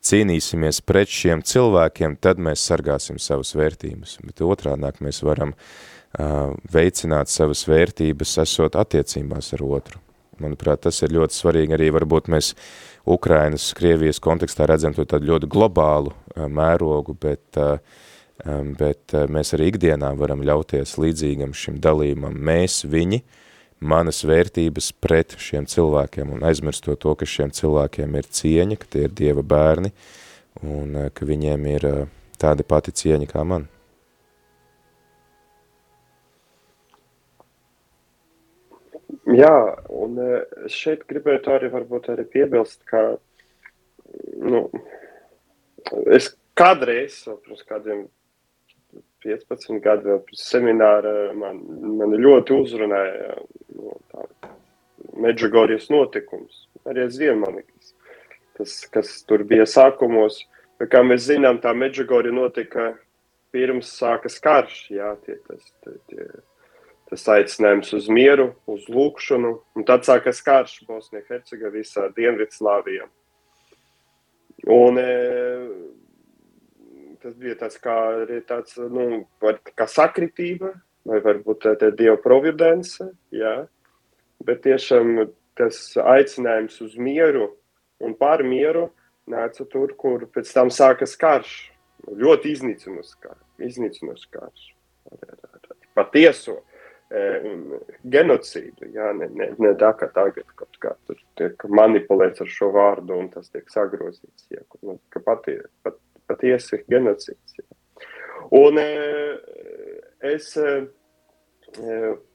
cīnīsimies pret šiem cilvēkiem, tad mēs sargāsim savas vērtības. Bet otrādāk mēs varam uh, veicināt savas vērtības, esot attiecībās ar otru. Manuprāt, tas ir ļoti svarīgi. Arī varbūt mēs Ukrainas, Krievijas kontekstā redzam to tādu ļoti globālu uh, mērogu, bet, uh, um, bet mēs arī ikdienā varam ļauties līdzīgam šim dalījumam. Mēs, viņi, manas vērtības pret šiem cilvēkiem un aizmirstot to, ka šiem cilvēkiem ir cieņa, ka tie ir Dieva bērni un ka viņiem ir tāda pati cieņa kā man. Jā, un e, es šeit gribētu arī, arī piebilst, ka nu, es kādreiz, pirms kādiem 15 gadiem, pirms semināra, man, man ļoti uzrunāja no, tā, Medžugorjas notikums. Arī aizvien man, kas, tur bija sākumos. Kā mēs zinām, tā Medžugorja notika pirms sākas karš, jā, tie, tas, tie, tie, tas aicinājums uz mieru, uz lūkšanu, un tad sākas karš Bosnijā, Hercegovā, Dienvidslāvijā. Un e, tas bija tāds kā, tāds, nu, kā sakritība, vai varbūt tā dieva providence, jā. bet tiešām tas aicinājums uz mieru un par mieru nāca tur, kur pēc tam sākas karš. Ļoti iznīcinošs karš. Iznīcinošs karš. Patieso genocīdu. Jā, ne, ne, ne tā, ka tagad kaut kā tur tiek manipulēts ar šo vārdu un tas tiek sagrozīts. Jā, nu, ka patie, pat, patiesi genocīds. Jā. Un es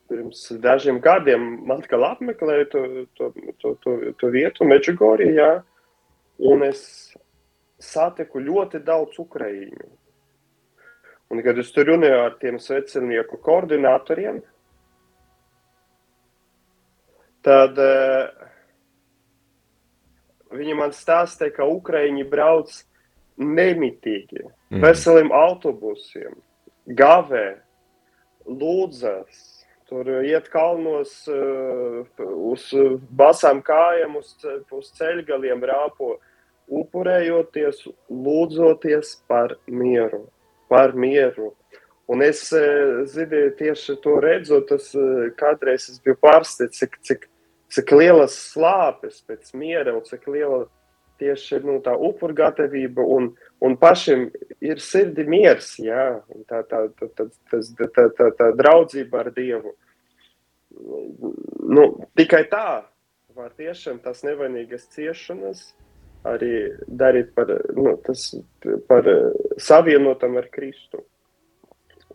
pirms dažiem gadiem man atkal apmeklēju to, to, to, to, to vietu Meģigorijā, un es satiku ļoti daudz ukraiņu. Un, kad es tur runāju ar tiem svecinieku koordinatoriem, tad uh, viņi man stāstīja, ka Ukraiņi brauc nemitīgi, mm. veseliem autobusiem, gavē, lūdzas. Tur iet kalnos uh, uz basām kājām, uz, uz ceļgaliem rāpo, upurējoties, lūdzoties par mieru. Par mieru. Un es zinu, tieši to redzot, tas kādreiz es biju pārsteigts, cik, cik, cik lielas slāpes pēc miera un cik liela tieši nu, tā upurgatavība un, un pašiem ir sirdi miers, jā, tā, tā, tā, tā, tā, tā, tā, tā draudzība ar Dievu. Nu, tikai tā var tiešām tas nevainīgas ciešanas arī darīt par, nu, tas, par savienotam ar Kristu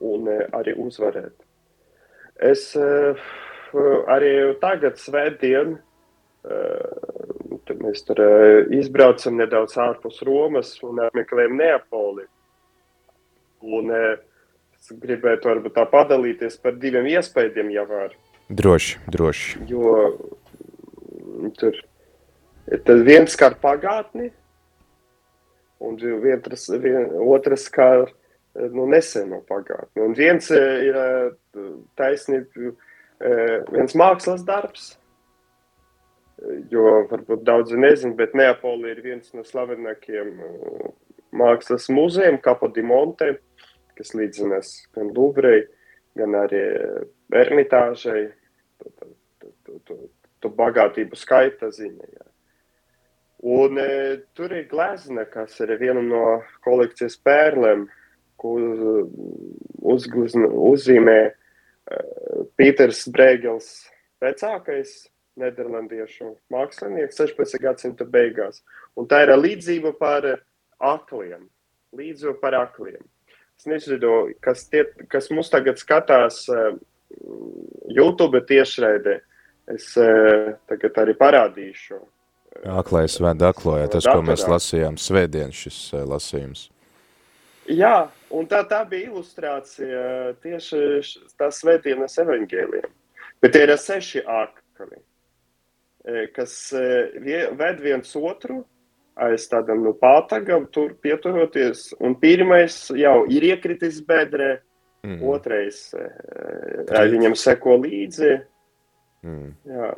un eh, arī uzvarēt. Es eh, arī tagad, svētdien, eh, mēs tur izbraucam nedaudz ārpus Romas un apmeklējam Neapoli. Un es gribētu varbūt tā padalīties par diviem iespējiem, ja var. Droši, droši. Jo tur ir viens skar pagātni, un viens, vien, otrs skar nu, neseno pagātni. Un viens e, ir e, taisnība, e, viens mākslas darbs, jo varbūt daudzi nezin, bet Neapoli ir viens no slavenākajiem mākslas muzejiem, Kapo di Monte, kas līdzinās gan Luvrei, gan arī Ermitāžai, to, bagātību skaita ziņā. Jā. Un e, tur ir glezna, kas ir viena no kolekcijas pērlēm, ko uzglizna, uzzīmē e, Pīters Brēgels vecākais nederlandiešu mākslinieks 16. gadsimta beigās. Un tā ir līdzība par akliem. Līdzība par akliem. Es nezinu, kas, tie, kas mums tagad skatās e, YouTube tiešraidē. Es tagad arī parādīšu Aklais ved aklo, jā, tas, ko mēs lasījām svētdien, šis eh, lasījums. Jā, un tā, tā bija ilustrācija tieši tā svētdienas evaņģēliem. Bet tie ir seši akli, eh, kas eh, ved viens otru aiz tādam nu pātagam, tur pieturoties, un pirmais jau ir iekritis bedrē, mm. otrais viņam seko līdzi. Mm. Jā.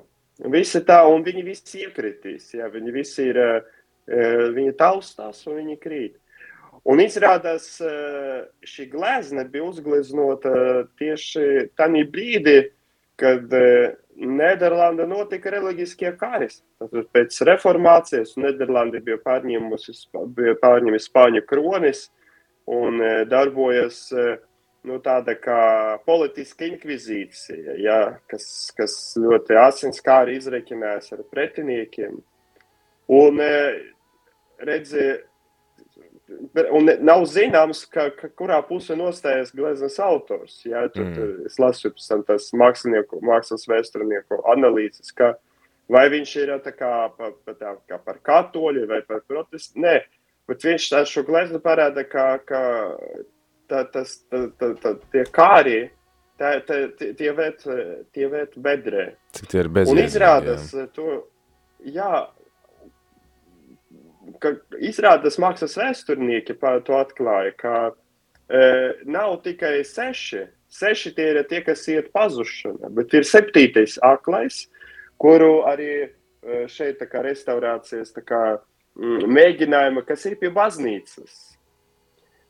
Visi tā, un viņi visi iekritīs. Jā, viņi visi ir, viņi taustās un viņi krīt. Un izrādās, šī glezna bija uzgleznota tieši tajā brīdī, kad Nīderlanda notika reliģiskie kari. Tātad pēc reformācijas Nīderlanda bija pārņēmusi Spāņu kronis un darbojas nu, tāda kā politiska inkvizīcija, ja, kas, kas ļoti asinskāri izreķinājās ar pretiniekiem. Un, redzi, un nav zināms, ka, ka kurā pusē nostājas gleznas autors. Ja, tur, mm. Es lasu tas mākslinieku, mākslas vēsturnieku analīzes, ka vai viņš ir tā kā, pa, pa, tā, kā par katoļu vai par protestu. Nē, bet viņš šo gleznu parāda, ka, ka tā, tas, tā, tā, tā, tie kāri, tā, tā, tie vērt, bedrē. Cik tie ir bezjēdzīgi. Un izrādas jā. to, jā, ka izrādas mākslas vēsturnieki to atklāja, ka e, nav tikai seši, seši tie ir tie, kas iet pazušana, bet ir septītais aklais, kuru arī e, šeit tā kā restaurācijas tā kā mm, mēģinājuma, kas ir pie baznīcas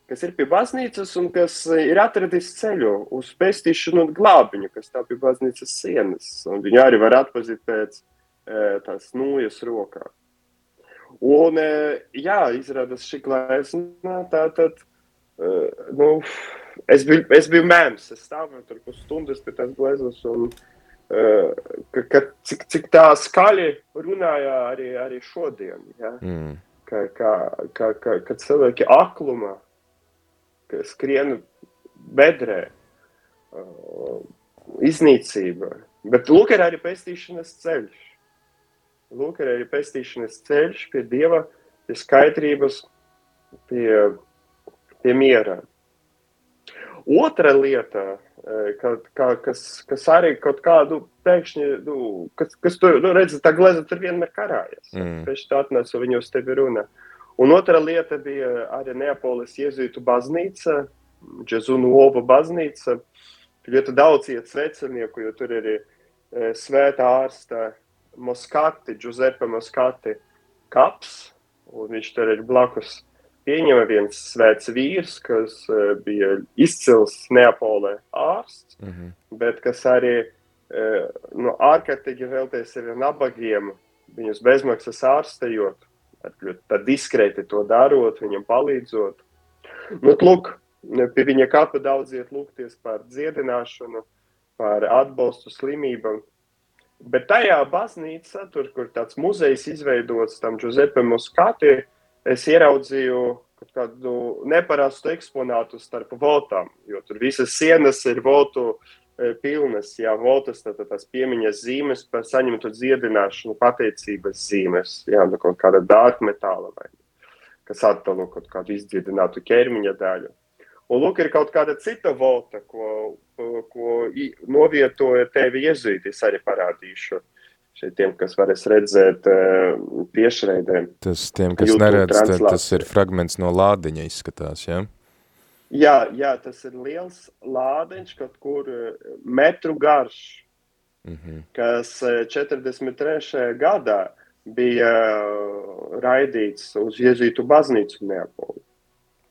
kas ir pie baznīcas un kas ir atradis ceļu uz pestīšanu un glābiņu, kas tā pie baznīcas sienas. Un viņu arī var atpazīt pēc e, tās nūjas rokā. Un, e, jā, izrādās šī glezna, tā tad, e, nu, es biju, es biju mēms, es stāvēju tur pusstundas pie tās gleznas un ka, ka cik, cik tā skaļi runāja arī, arī šodien, ja? mm. ka, ka, ka, ka, ka cilvēki akluma skrien bedrē, iznīcība. Bet lūk, ir arī pestīšanas ceļš. Lūk, ir arī pestīšanas ceļš pie dieva, pie skaidrības, pie, pie miera. Otra lieta, ka, ka, kas, kas arī kaut kādu pēkšņi, nu, kas, kas tur, nu, redzi, tā gleza tur vienmēr karājas. Mm. Pēc tā atnesu viņu uz tevi runāt. Un otra lieta bija arī Neapolis Jēzus baznīca, Džezunu baznīca. Tur ļoti daudz iet svecenieku, jo tur ir e, svētā ārsta Moskati, Giuseppe Moskati kaps, un viņš tur ir blakus. Pieņēma viens svēts vīrs, kas e, bija izcils Neapolē ārsts, mm -hmm. bet kas arī e, nu, ārkārtīgi veltīja sevi nabagiem, viņus bezmaksas ārstējot tā diskrēti to darot, viņam palīdzot. Nu, lūk, pie viņa kapa daudz iet lūgties par dziedināšanu, par atbalstu slimībām. Bet tajā baznīcā, tur, kur tāds muzejs izveidots tam Giuseppe Muscati, es ieraudzīju kādu neparastu eksponātu starp voltām, jo tur visas sienas ir voltu E, pilnas, jā, voltas, tad tās piemiņas zīmes par saņemtu dziedināšanu, pateicības zīmes, jā, nu, kaut kāda dārga metāla vai kas attēlo kaut kādu izdziedinātu ķermiņa daļu. Un lūk, ir kaut kāda cita volta, ko, ko novietoja tevi es arī parādīšu šeit tiem, kas varēs redzēt uh, tiešraidē. Tas tiem, kas YouTube neredz, tas ir fragments no lādiņa izskatās? Ja? Jā, jā, tas ir liels lādiņš, kaut kur eh, metru garš, mm -hmm. kas 43. Eh, gadā bija eh, raidīts uz Jēzītu baznīcu Neapoli.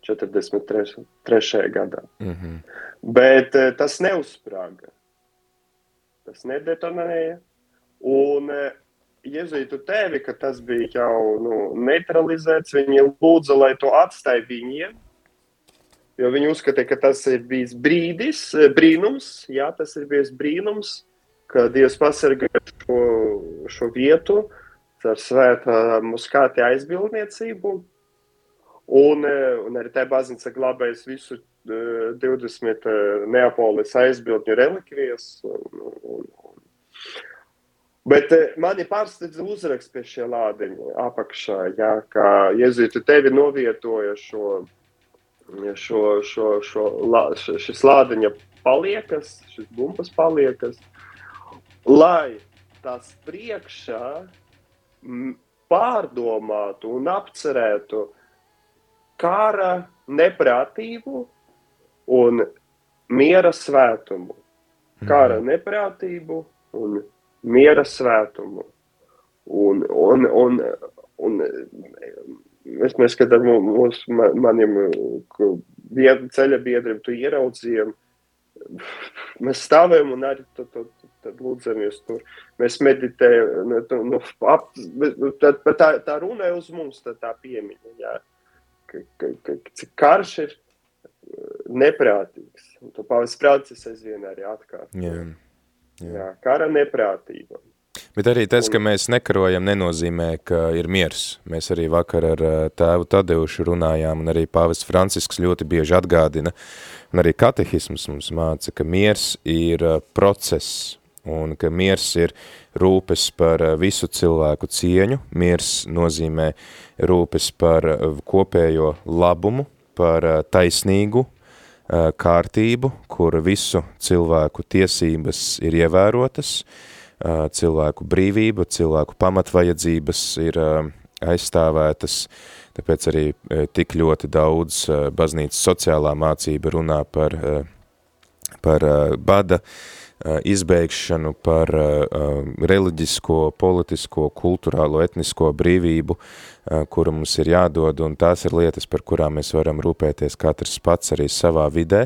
43. gadā. Mm -hmm. Bet tas neuzsprāga. Tas nedetonēja. Un jezuītu tēvi, ka tas bija jau nu, neutralizēts. Viņi lūdza, lai to atstāj viņiem. Jo viņi uzskatīja, ka tas ir bijis brīdis, brīnums, jā, tas ir bijis brīnums, ka Dievs pasargā šo, šo vietu ar svētā muskāti aizbildniecību. Un, un arī tā baznīca glabājas visu 20 Neapolis aizbildņu relikvijas. Un, un, Bet mani pārsteidza uzraksts pie šie lādiņa apakšā, jā, kā Jēzus tevi novietoja šo, šo, šo, šo, la, šis lādiņa paliekas, šis bumpas paliekas, lai tas priekšā pārdomātu un apcerētu kara neprātību un miera svētumu. Kara mhm. neprātību un miera svētumu. Un, un, un, un mēs, mēs kad ar mūsu maniem bied, ceļa biedriem tu ieraudzījām, mēs stāvējam un arī tad, tad, tad lūdzamies tur. Mēs meditējam, nu, nu, ap, tad, tā, tā runa uz mums, tā, tā piemiņa, jā. Ka, ka, ka, cik karš ir neprātīgs. Un to pavas prātis aizvien arī atkārt. Yeah. Jā. Jā, kara neprātība. Bet arī tas, ka mēs nekarojam, nenozīmē, ka ir miers. Mēs arī vakar ar tēvu Tadeušu runājām, un arī pāvis Francisks ļoti bieži atgādina, un arī katehisms mums māca, ka miers ir process, un ka miers ir rūpes par visu cilvēku cieņu, miers nozīmē rūpes par kopējo labumu, par taisnīgu Eh, kārtību, kur visu cilvēku tiesības ir ievērotas, eh, cilvēku brīvība, cilvēku pamatvajadzības ir eh, aizstāvētas, tāpēc arī tik ļoti daudz baznīcas sociālā mācība runā par, par bada izbeigšanu, par reliģisko, politisko, kulturālo, etnisko brīvību, kura mums ir jādod, un tās ir lietas, par kurām mēs varam rūpēties katrs pats arī savā vidē,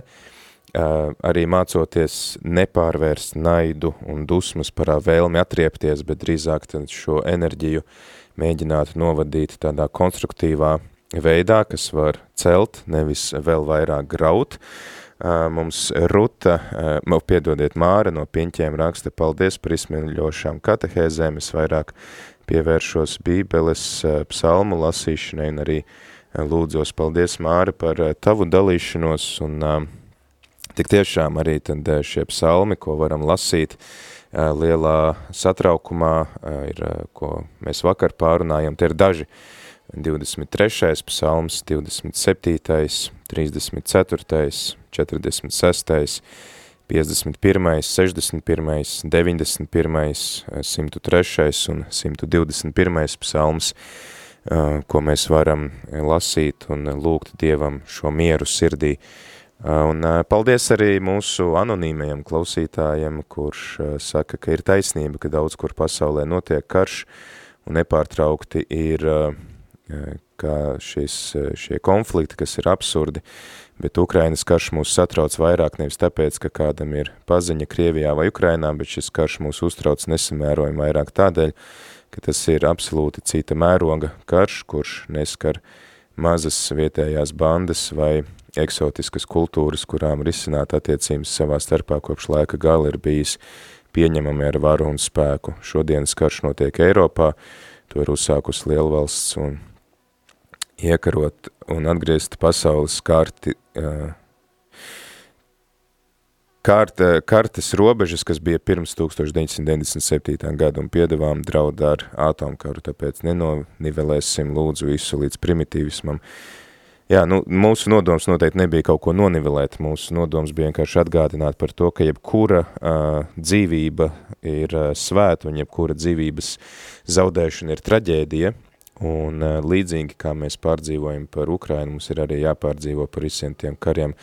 arī mācoties nepārvērst naidu un dusmas par vēlmi atriepties, bet drīzāk šo enerģiju mēģināt novadīt tādā konstruktīvā veidā, kas var celt, nevis vēl vairāk graut. Mums Ruta, piedodiet Māra no piņķiem raksta, paldies par izsmeļošām katehēzēm, es vairāk pievēršos bībeles psalmu lasīšanai un arī lūdzos paldies Māra par tavu dalīšanos un tik tiešām arī tad šie psalmi, ko varam lasīt lielā satraukumā, ir, ko mēs vakar pārunājam, tie ir daži 23. psalms, 27., 34., 46., 51., 61., 91., 103. un 121. psalms, ko mēs varam lasīt un lūgt Dievam šo mieru sirdī. Un paldies arī mūsu anonīmajam klausītājiem, kurš saka, ka ir taisnība, ka daudz kur pasaulē notiek karš un nepārtraukti ir kā šis, šie konflikti, kas ir absurdi, bet Ukrainas karš mūs satrauc vairāk nevis tāpēc, ka kādam ir paziņa Krievijā vai Ukrainā, bet šis karš mūs uztrauc nesamērojami vairāk tādēļ, ka tas ir absolūti cita mēroga karš, kurš neskar mazas vietējās bandas vai eksotiskas kultūras, kurām risināt attiecības savā starpā kopš laika gala ir bijis pieņemami ar varu un spēku. Šodienas karš notiek Eiropā, to ir uzsākus lielvalsts un iekarot un atgriezt pasaules karti, kārta, kartes robežas, kas bija pirms 1997. gada un piedevām draud ar atomkaru, tāpēc nenonivelēsim lūdzu visu līdz primitīvismam. Jā, nu, mūsu nodoms noteikti nebija kaut ko nonivelēt, mūsu nodoms bija vienkārši atgādināt par to, ka jebkura uh, dzīvība ir uh, svēta un jebkura dzīvības zaudēšana ir traģēdija, Un uh, līdzīgi kā mēs pārdzīvojam par Ukrainu, mums ir arī jāpārdzīvo par visiem tiem kariem,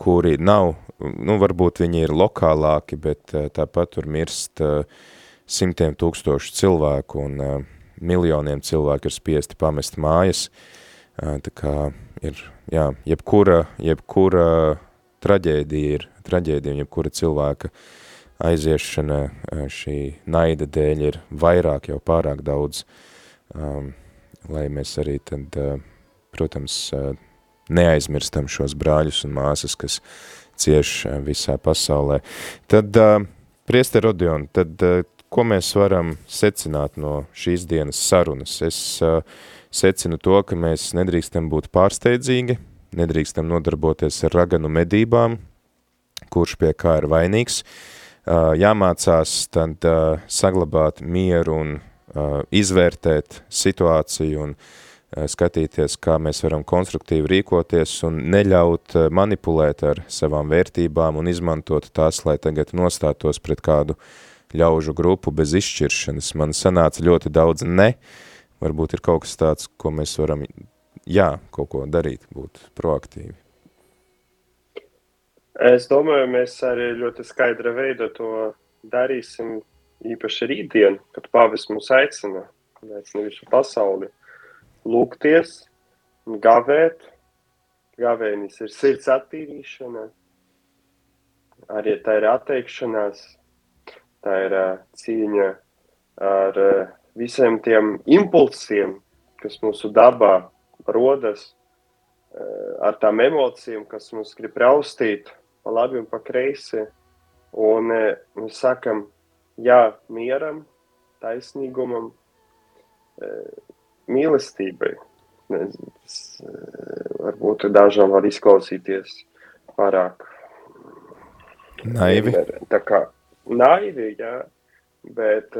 kuri nav, nu varbūt viņi ir lokālāki, bet uh, tāpat tur mirst uh, simtiem tūkstošu cilvēku un miljoniem cilvēku ir spiesti pamest mājas. Tā kā ir, jā, jebkura, jebkura traģēdija ir traģēdija, jebkura cilvēka aiziešana šī naida dēļ ir vairāk jau pārāk daudz, um, lai mēs arī tad, protams, neaizmirstam šos brāļus un māsas, kas cieš visā pasaulē. Tad, priester Rodion, tad ko mēs varam secināt no šīs dienas sarunas? Es secinu to, ka mēs nedrīkstam būt pārsteidzīgi, nedrīkstam nodarboties ar raganu medībām, kurš pie kā ir vainīgs, jāmācās tad saglabāt mieru un izvērtēt situāciju un skatīties, kā mēs varam konstruktīvi rīkoties un neļaut manipulēt ar savām vērtībām un izmantot tās, lai tagad nostātos pret kādu ļaužu grupu bez izšķiršanas. Man sanāca ļoti daudz ne, varbūt ir kaut kas tāds, ko mēs varam, jā, kaut ko darīt, būt proaktīvi. Es domāju, mēs arī ļoti skaidra veida to darīsim īpaši rītdien, kad pāvis mūs aicina, aicina visu pasauli, lūgties, gavēt. Gavēnis ir sirds attīrīšana, arī tā ir atteikšanās, tā ir uh, cīņa ar uh, visiem tiem impulsiem, kas mūsu dabā rodas, uh, ar tām emocijām, kas mums grib raustīt, pa labi un pa kreisi. Un e, mēs sakam, jā, mieram, taisnīgumam, e, mīlestībai. Tas e, varbūt dažām var izklausīties pārāk naivi. Tā kā naivi, jā, bet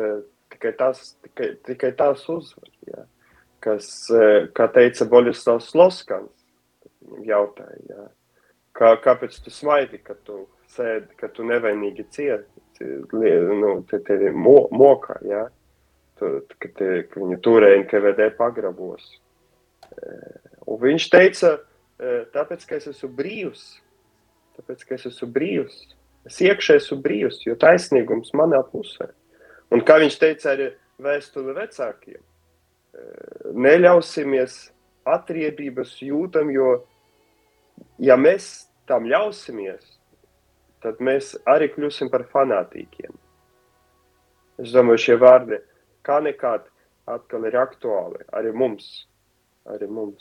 tikai tas, tikai, tikai tas uzvar, jā. Kas, kā teica Boļuslavs Loskans, viņam jautāja, jā Kā, kāpēc tu smaidi, kad tu sēdi, kad tu nevainīgi cieti, nu, te tevi mo, mokā, ja? tu, ka, te, ka viņu turēja KVD pagrabos. E, un viņš teica, e, tāpēc, ka es esmu brīvs, tāpēc, ka es esmu brīvs, es iekšē esmu brīvs, jo taisnīgums manā pusē. Un kā viņš teica arī vēstuli vecākiem, e, neļausimies atriebības jūtam, jo ja mēs tam ļausimies, tad mēs arī kļūsim par fanātīkiem. Es domāju, šie vārdi kā nekad atkal ir aktuāli arī mums. Arī mums.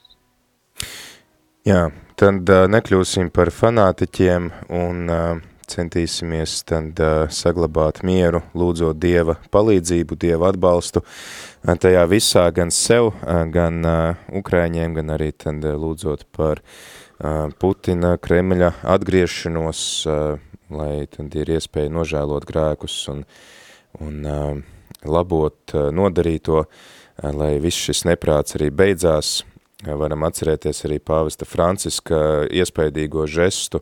Jā, tad uh, nekļūsim par fanātiķiem un uh, centīsimies tad uh, saglabāt mieru, lūdzot Dieva palīdzību, Dieva atbalstu uh, tajā visā gan sev, uh, gan uh, Ukraiņiem, gan arī tad uh, lūdzot par uh, Putina, Kremļa atgriešanos, lai tad ir iespēja nožēlot grēkus un, un labot nodarīto, lai viss šis neprāts arī beidzās. Varam atcerēties arī pāvesta Franciska iespaidīgo žestu,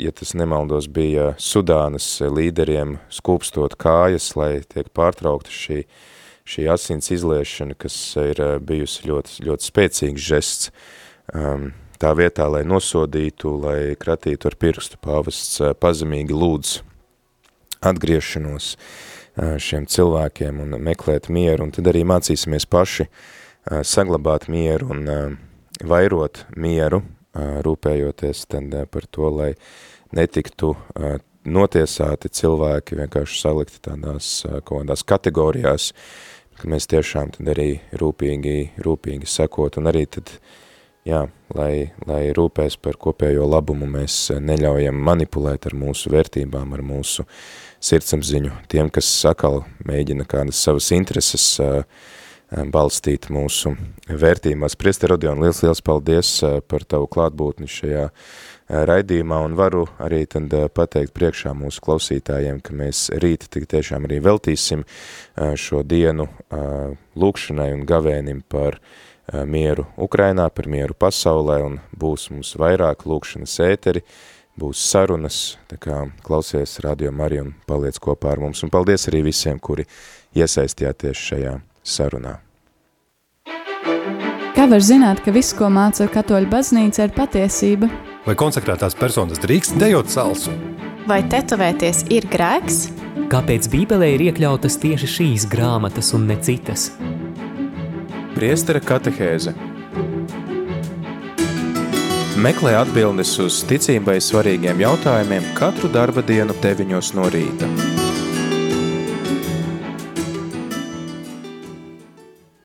ja tas nemaldos bija Sudānas līderiem skūpstot kājas, lai tiek pārtraukta šī, šī asins izliešana, kas ir bijusi ļoti, ļoti spēcīgs žests. Um, tā vietā, lai nosodītu, lai kratītu ar pirkstu pāvests pazemīgi lūdz atgriešanos šiem cilvēkiem un meklēt mieru, un tad arī mācīsimies paši saglabāt mieru un vairot mieru, rūpējoties tad par to, lai netiktu notiesāti cilvēki vienkārši salikti tādās kaut kādās kategorijās, ka mēs tiešām tad arī rūpīgi, rūpīgi sekot un arī tad uh, jā, lai, lai rūpēs par kopējo labumu, mēs neļaujam manipulēt ar mūsu vērtībām, ar mūsu sirdsapziņu. Tiem, kas sakal mēģina kādas savas intereses balstīt mūsu vērtībās. Priester Rodion, liels, liels paldies par tavu klātbūtni šajā raidījumā un varu arī tad pateikt priekšā mūsu klausītājiem, ka mēs rīt tik tiešām arī veltīsim šo dienu lūkšanai un gavēnim par uh, mieru Ukrainā, par mieru pasaulē, un būs mums vairāk lūkšanas ēteri, būs sarunas, tā kā klausies Radio Mariju un paliec kopā ar mums, un paldies arī visiem, kuri iesaistījāties šajā sarunā. Kā var zināt, ka viss, ko māca katoļu baznīca, ir patiesība? Vai konsekrētās personas drīkst dejot salsu? Vai tetovēties ir grēks? Kāpēc Bībelē ir iekļautas tieši šīs grāmatas un ne citas? Priestera katehēze Meklē atbildes uz ticībai svarīgiem jautājumiem katru darba dienu 9 no rīta.